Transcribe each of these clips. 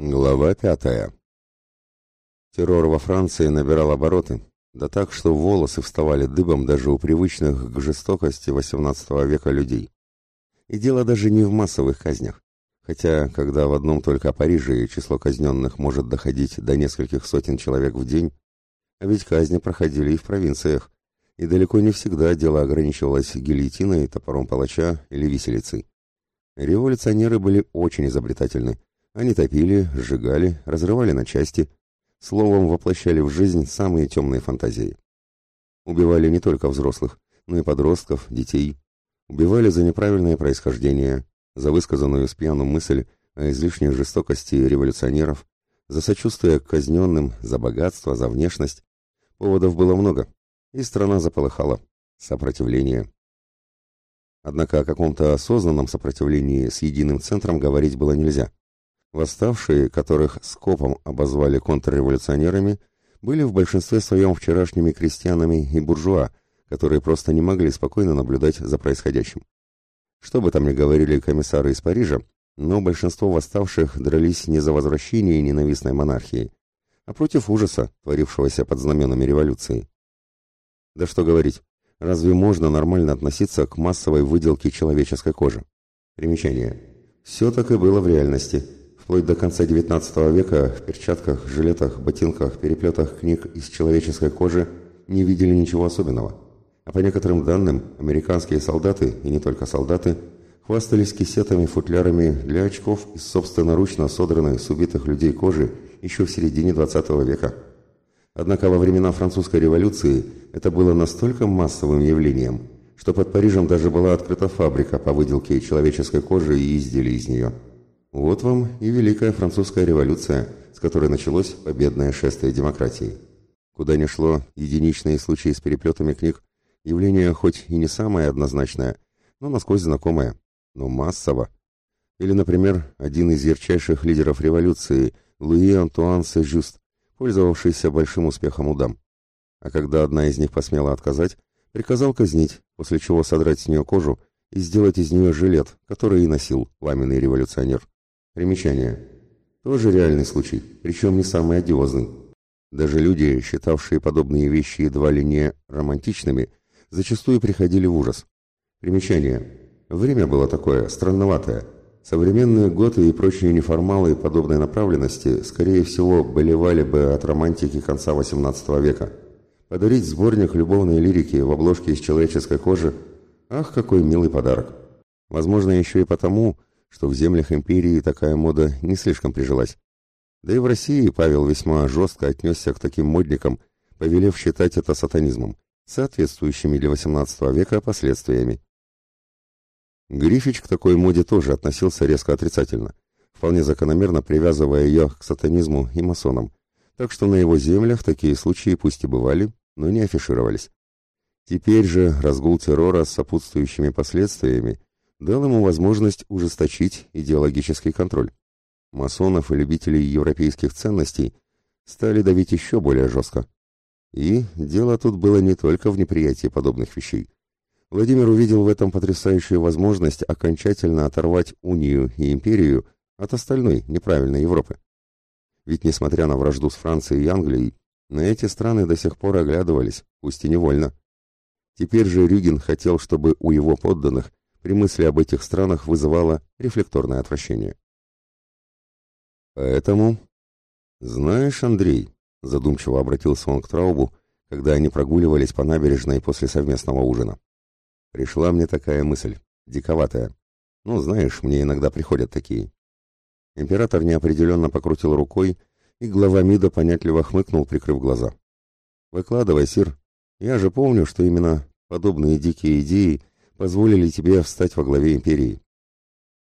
Глава пятая. Террор во Франции набирал обороты, да так, что волосы вставали дыбом даже у привычных к жестокости XVIII века людей. И дело даже не в массовых казнях, хотя, когда в одном только Париже число казненных может доходить до нескольких сотен человек в день, а ведь казни проходили и в провинциях, и далеко не всегда дело ограничивалось гильотиной, топором палача или виселицей. Революционеры были очень изобретательны, они топили, сжигали, разрывали на части, словом, воплощали в жизнь самые темные фантазии. Убивали не только взрослых, но и подростков, детей. Убивали за неправильное происхождение, за высказанную с мысль о излишней жестокости революционеров, за сочувствие к казненным, за богатство, за внешность. Поводов было много, и страна заполыхала. Сопротивление. Однако о каком-то осознанном сопротивлении с единым центром говорить было нельзя. Восставшие, которых скопом обозвали контрреволюционерами, были в большинстве своем вчерашними крестьянами и буржуа, которые просто не могли спокойно наблюдать за происходящим. Что бы там ни говорили комиссары из Парижа, но большинство восставших дрались не за возвращение ненавистной монархии, а против ужаса, творившегося под знаменами революции. Да что говорить, разве можно нормально относиться к массовой выделке человеческой кожи? Примечание. Все так и было в реальности – Вплоть до конца XIX века в перчатках, жилетах, ботинках, переплетах книг из человеческой кожи не видели ничего особенного. А по некоторым данным, американские солдаты, и не только солдаты, хвастались кисетами-футлярами для очков из собственноручно содранной с убитых людей кожи еще в середине XX века. Однако во времена французской революции это было настолько массовым явлением, что под Парижем даже была открыта фабрика по выделке человеческой кожи и изделий из нее. Вот вам и Великая Французская революция, с которой началось победное шествие демократии. Куда ни шло, единичные случаи с переплетами книг, явление хоть и не самое однозначное, но насквозь знакомое, но массово. Или, например, один из ярчайших лидеров революции, Луи Антуан Сежюст, пользовавшийся большим успехом у дам. А когда одна из них посмела отказать, приказал казнить, после чего содрать с нее кожу и сделать из нее жилет, который и носил пламенный революционер. Примечание. Тоже реальный случай, причем не самый одиозный. Даже люди, считавшие подобные вещи едва ли не романтичными, зачастую приходили в ужас. Примечание. Время было такое, странноватое. Современные готы и прочие неформалы подобной направленности, скорее всего, болевали бы от романтики конца XVIII века. Подарить сборник любовной лирики в обложке из человеческой кожи – ах, какой милый подарок! Возможно, еще и потому, что в землях империи такая мода не слишком прижилась. Да и в России Павел весьма жестко отнесся к таким модникам, повелев считать это сатанизмом, соответствующими для XVIII века последствиями. Грифич к такой моде тоже относился резко отрицательно, вполне закономерно привязывая ее к сатанизму и масонам, так что на его землях такие случаи пусть и бывали, но не афишировались. Теперь же разгул террора с сопутствующими последствиями дал ему возможность ужесточить идеологический контроль. Масонов и любителей европейских ценностей стали давить еще более жестко. И дело тут было не только в неприятии подобных вещей. Владимир увидел в этом потрясающую возможность окончательно оторвать унию и империю от остальной неправильной Европы. Ведь несмотря на вражду с Францией и Англией, на эти страны до сих пор оглядывались, пусть и невольно. Теперь же Рюген хотел, чтобы у его подданных при мысли об этих странах вызывало рефлекторное отвращение. Поэтому... Знаешь, Андрей, задумчиво обратился он к Траубу, когда они прогуливались по набережной после совместного ужина. Пришла мне такая мысль, диковатая. Ну, знаешь, мне иногда приходят такие. Император неопределенно покрутил рукой, и глава МИДа понятливо хмыкнул, прикрыв глаза. «Выкладывай, Сир. Я же помню, что именно подобные дикие идеи позволили тебе встать во главе империи.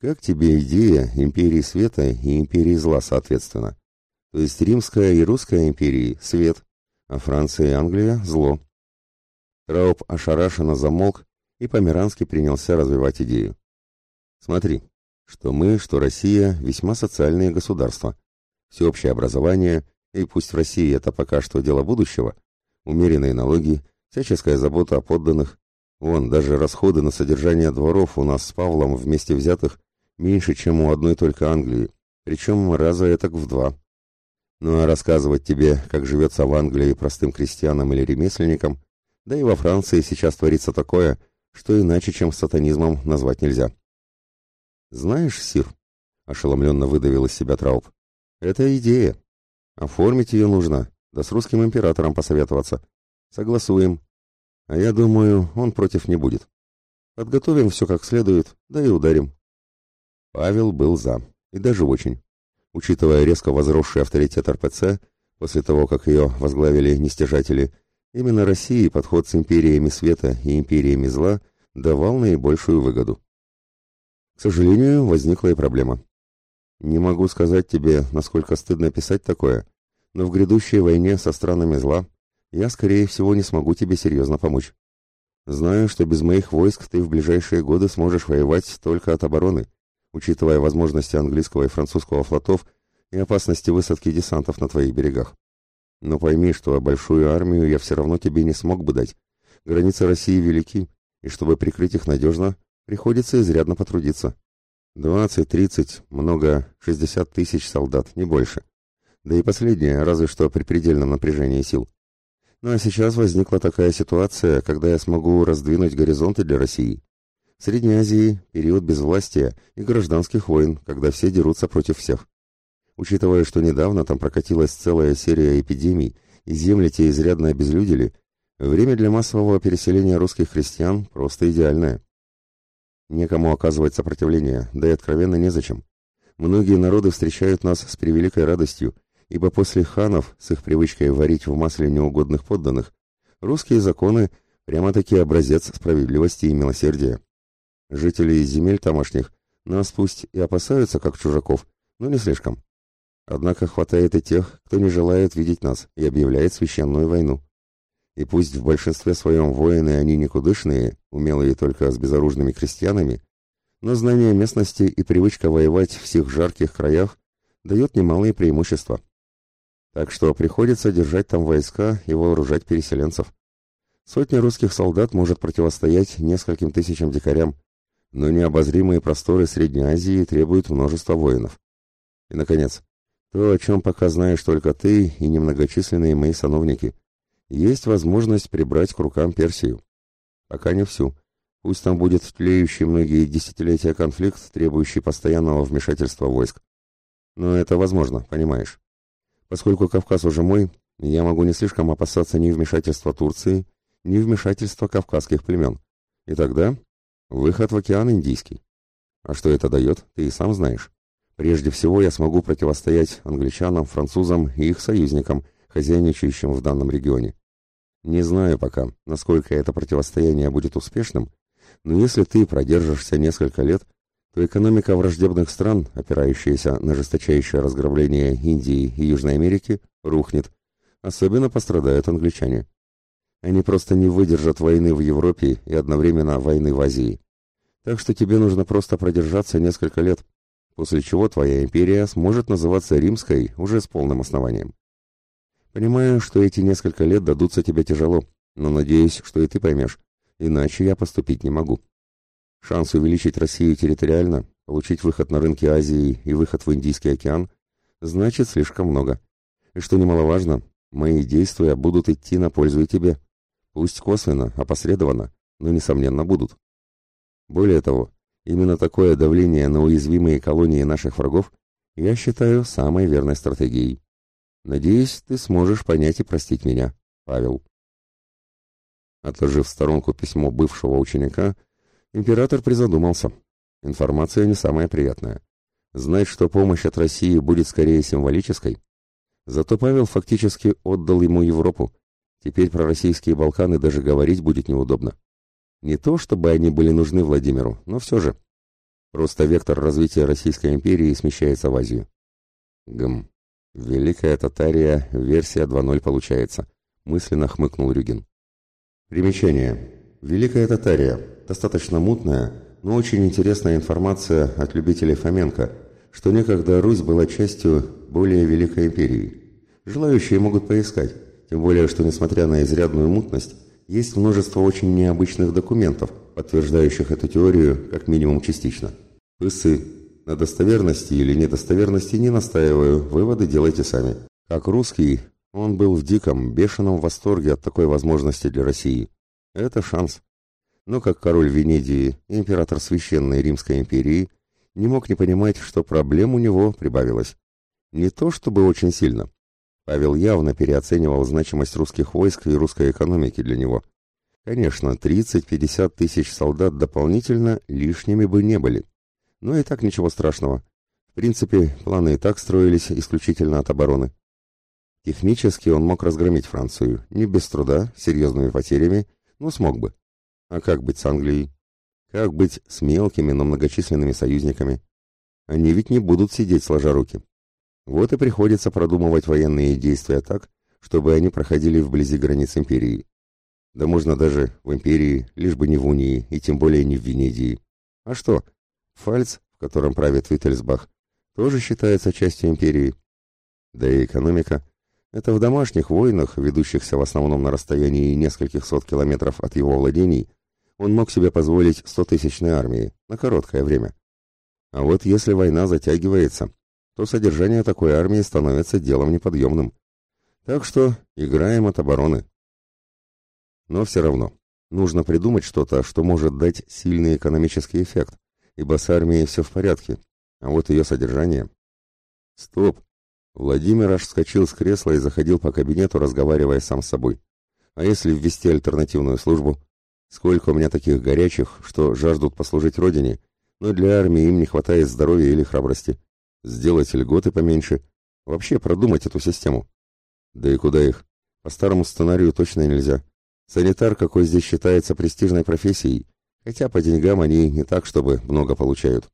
Как тебе идея империи света и империи зла, соответственно? То есть римская и русская империи – свет, а Франция и Англия – зло. Трауб ошарашенно замолк и Померанский принялся развивать идею. Смотри, что мы, что Россия – весьма социальные государства. Всеобщее образование, и пусть в России это пока что дело будущего, умеренные налоги, всяческая забота о подданных, Вон, даже расходы на содержание дворов у нас с Павлом вместе взятых меньше, чем у одной только Англии, причем раза этак в два. Ну а рассказывать тебе, как живется в Англии простым крестьянам или ремесленникам, да и во Франции сейчас творится такое, что иначе, чем сатанизмом, назвать нельзя. «Знаешь, Сир», — ошеломленно выдавил из себя Трауб, — «это идея. Оформить ее нужно, да с русским императором посоветоваться. Согласуем. А я думаю, он против не будет. Подготовим все как следует, да и ударим». Павел был за, и даже очень. Учитывая резко возросший авторитет РПЦ, после того, как ее возглавили нестяжатели, именно России подход с империями света и империями зла давал наибольшую выгоду. К сожалению, возникла и проблема. Не могу сказать тебе, насколько стыдно писать такое, но в грядущей войне со странами зла я, скорее всего, не смогу тебе серьезно помочь. Знаю, что без моих войск ты в ближайшие годы сможешь воевать только от обороны, учитывая возможности английского и французского флотов и опасности высадки десантов на твоих берегах. Но пойми, что большую армию я все равно тебе не смог бы дать. Границы России велики, и чтобы прикрыть их надежно, приходится изрядно потрудиться. Двадцать, тридцать, много, шестьдесят тысяч солдат, не больше. Да и последнее, разве что при предельном напряжении сил. Ну а сейчас возникла такая ситуация, когда я смогу раздвинуть горизонты для России. В Средней Азии период безвластия и гражданских войн, когда все дерутся против всех. Учитывая, что недавно там прокатилась целая серия эпидемий, и земли те изрядно обезлюдили, время для массового переселения русских христиан просто идеальное. Некому оказывать сопротивление, да и откровенно незачем. Многие народы встречают нас с превеликой радостью, ибо после ханов с их привычкой варить в масле неугодных подданных, русские законы прямо-таки образец справедливости и милосердия. Жители земель тамошних нас пусть и опасаются, как чужаков, но не слишком. Однако хватает и тех, кто не желает видеть нас и объявляет священную войну. И пусть в большинстве своем воины они никудышные, умелые только с безоружными крестьянами, но знание местности и привычка воевать в всех жарких краях дает немалые преимущества. Так что приходится держать там войска и вооружать переселенцев. Сотня русских солдат может противостоять нескольким тысячам дикарям, но необозримые просторы Средней Азии требуют множества воинов. И, наконец, то, о чем пока знаешь только ты и немногочисленные мои сановники, есть возможность прибрать к рукам Персию. Пока не всю. Пусть там будет тлеющий многие десятилетия конфликт, требующий постоянного вмешательства войск. Но это возможно, понимаешь. Поскольку Кавказ уже мой, я могу не слишком опасаться ни вмешательства Турции, ни вмешательства кавказских племен. И тогда Выход в океан Индийский. А что это дает, ты и сам знаешь. Прежде всего я смогу противостоять англичанам, французам и их союзникам, хозяйничающим в данном регионе. Не знаю пока, насколько это противостояние будет успешным, но если ты продержишься несколько лет, экономика враждебных стран, опирающаяся на жесточайшее разграбление Индии и Южной Америки, рухнет. Особенно пострадают англичане. Они просто не выдержат войны в Европе и одновременно войны в Азии. Так что тебе нужно просто продержаться несколько лет, после чего твоя империя сможет называться римской уже с полным основанием. Понимаю, что эти несколько лет дадутся тебе тяжело, но надеюсь, что и ты поймешь, иначе я поступить не могу. Шанс увеличить Россию территориально, получить выход на рынки Азии и выход в Индийский океан значит слишком много. И что немаловажно, мои действия будут идти на пользу и тебе. Пусть косвенно, опосредованно, но, несомненно, будут. Более того, именно такое давление на уязвимые колонии наших врагов я считаю самой верной стратегией. Надеюсь, ты сможешь понять и простить меня, Павел. Отложив в сторонку письмо бывшего ученика, император призадумался. Информация не самая приятная. Знать, что помощь от России будет скорее символической. Зато Павел фактически отдал ему Европу, Теперь про российские Балканы даже говорить будет неудобно. Не то, чтобы они были нужны Владимиру, но все же. Просто вектор развития Российской империи смещается в Азию. Гм. Великая Татария, версия 2.0 получается, мысленно хмыкнул Рюгин. Примечание. Великая Татария. Достаточно мутная, но очень интересная информация от любителей Фоменко, что некогда Русь была частью более великой империи. Желающие могут поискать. Тем более, что несмотря на изрядную мутность, есть множество очень необычных документов, подтверждающих эту теорию как минимум частично. Пысы, На достоверности или недостоверности не настаиваю, выводы делайте сами. Как русский, он был в диком, бешеном восторге от такой возможности для России. Это шанс. Но как король Венедии, император Священной Римской империи, не мог не понимать, что проблем у него прибавилось. Не то чтобы очень сильно. Павел явно переоценивал значимость русских войск и русской экономики для него. Конечно, 30-50 тысяч солдат дополнительно лишними бы не были. Но и так ничего страшного. В принципе, планы и так строились исключительно от обороны. Технически он мог разгромить Францию, не без труда, серьезными потерями, но смог бы. А как быть с Англией? Как быть с мелкими, но многочисленными союзниками? Они ведь не будут сидеть сложа руки. Вот и приходится продумывать военные действия так, чтобы они проходили вблизи границ империи. Да можно даже в империи, лишь бы не в унии, и тем более не в Венедии. А что? Фальц, в котором правит Виттельсбах, тоже считается частью империи. Да и экономика это в домашних войнах, ведущихся в основном на расстоянии нескольких сот километров от его владений, он мог себе позволить стотысячной армии на короткое время. А вот если война затягивается, то содержание такой армии становится делом неподъемным. Так что играем от обороны. Но все равно, нужно придумать что-то, что может дать сильный экономический эффект, ибо с армией все в порядке, а вот ее содержание... Стоп! Владимир аж вскочил с кресла и заходил по кабинету, разговаривая сам с собой. А если ввести альтернативную службу? Сколько у меня таких горячих, что жаждут послужить родине, но для армии им не хватает здоровья или храбрости. Сделать льготы поменьше. Вообще продумать эту систему. Да и куда их? По старому сценарию точно нельзя. Санитар, какой здесь считается престижной профессией, хотя по деньгам они не так, чтобы много получают.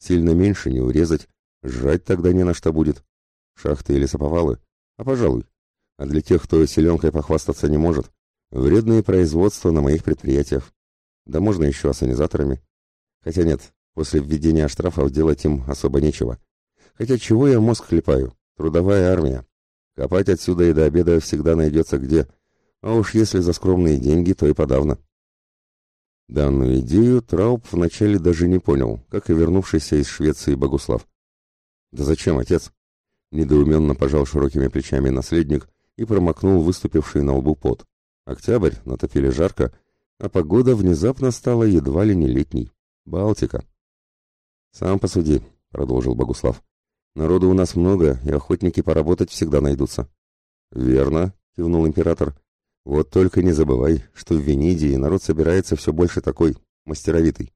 Сильно меньше не урезать, жрать тогда не на что будет. Шахты или саповалы? А пожалуй. А для тех, кто селенкой похвастаться не может, вредные производства на моих предприятиях. Да можно еще ассанизаторами. Хотя нет, после введения штрафов делать им особо нечего. Хотя чего я мозг хлепаю? Трудовая армия. Копать отсюда и до обеда всегда найдется где. А уж если за скромные деньги, то и подавно. Данную идею Трауб вначале даже не понял, как и вернувшийся из Швеции Богуслав. «Да зачем, отец?» Недоуменно пожал широкими плечами наследник и промокнул выступивший на лбу пот. Октябрь, натопили жарко, а погода внезапно стала едва ли не летней. Балтика. «Сам посуди», — продолжил Богуслав. «Народу у нас много, и охотники поработать всегда найдутся». «Верно», — кивнул император. «Вот только не забывай, что в Венедии народ собирается все больше такой, мастеровитый.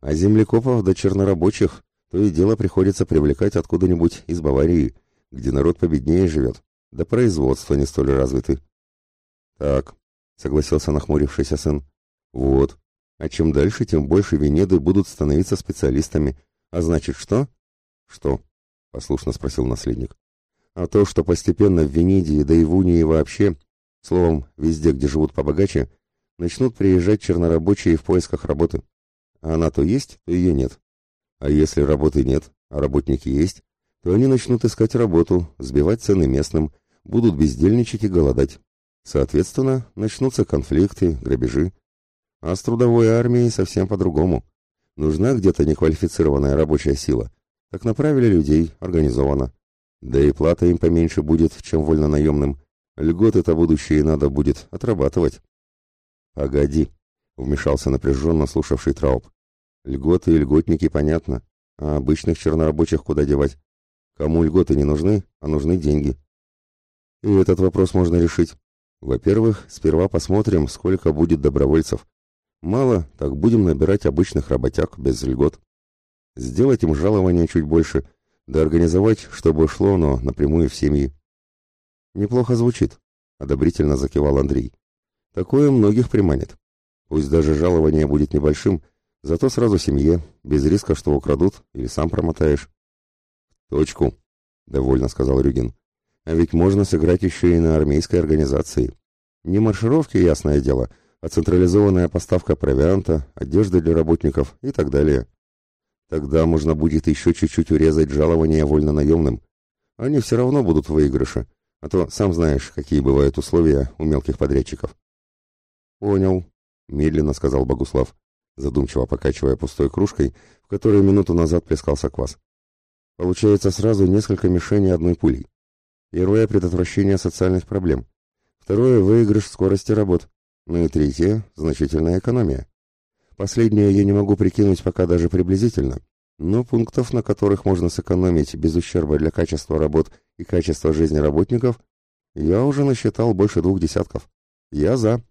А землекопов до чернорабочих то и дело приходится привлекать откуда-нибудь из Баварии, где народ победнее живет, да производство не столь развиты. Так, согласился нахмурившийся сын. Вот. А чем дальше, тем больше Венеды будут становиться специалистами. А значит, что? Что? Послушно спросил наследник. А то, что постепенно в Венедии, да и в Унии вообще, словом, везде, где живут побогаче, начнут приезжать чернорабочие в поисках работы. А она то есть, то ее нет. А если работы нет, а работники есть, то они начнут искать работу, сбивать цены местным, будут бездельничать и голодать. Соответственно, начнутся конфликты, грабежи. А с трудовой армией совсем по-другому. Нужна где-то неквалифицированная рабочая сила. Так направили людей, организовано. Да и плата им поменьше будет, чем вольно-наемным. Льготы-то будущее надо будет отрабатывать. «Погоди», — вмешался напряженно слушавший Трауб. «Льготы и льготники, понятно. А обычных чернорабочих куда девать? Кому льготы не нужны, а нужны деньги. И этот вопрос можно решить. Во-первых, сперва посмотрим, сколько будет добровольцев. Мало, так будем набирать обычных работяг без льгот. Сделать им жалование чуть больше, да организовать, чтобы шло оно напрямую в семьи. Неплохо звучит, одобрительно закивал Андрей. Такое многих приманит. Пусть даже жалование будет небольшим, зато сразу семье, без риска, что украдут или сам промотаешь. «Точку», — довольно сказал Рюгин. «А ведь можно сыграть еще и на армейской организации. Не маршировки, ясное дело, а централизованная поставка провианта, одежды для работников и так далее. Тогда можно будет еще чуть-чуть урезать жалования вольно-наемным. Они все равно будут в выигрыше, а то сам знаешь, какие бывают условия у мелких подрядчиков». «Понял», — медленно сказал Богуслав. задумчиво покачивая пустой кружкой, в которой минуту назад плескался квас. Получается сразу несколько мишеней одной пулей. Первое – предотвращение социальных проблем. Второе – выигрыш скорости работ. Ну и третье – значительная экономия. Последнее я не могу прикинуть пока даже приблизительно, но пунктов, на которых можно сэкономить без ущерба для качества работ и качества жизни работников, я уже насчитал больше двух десятков. Я за.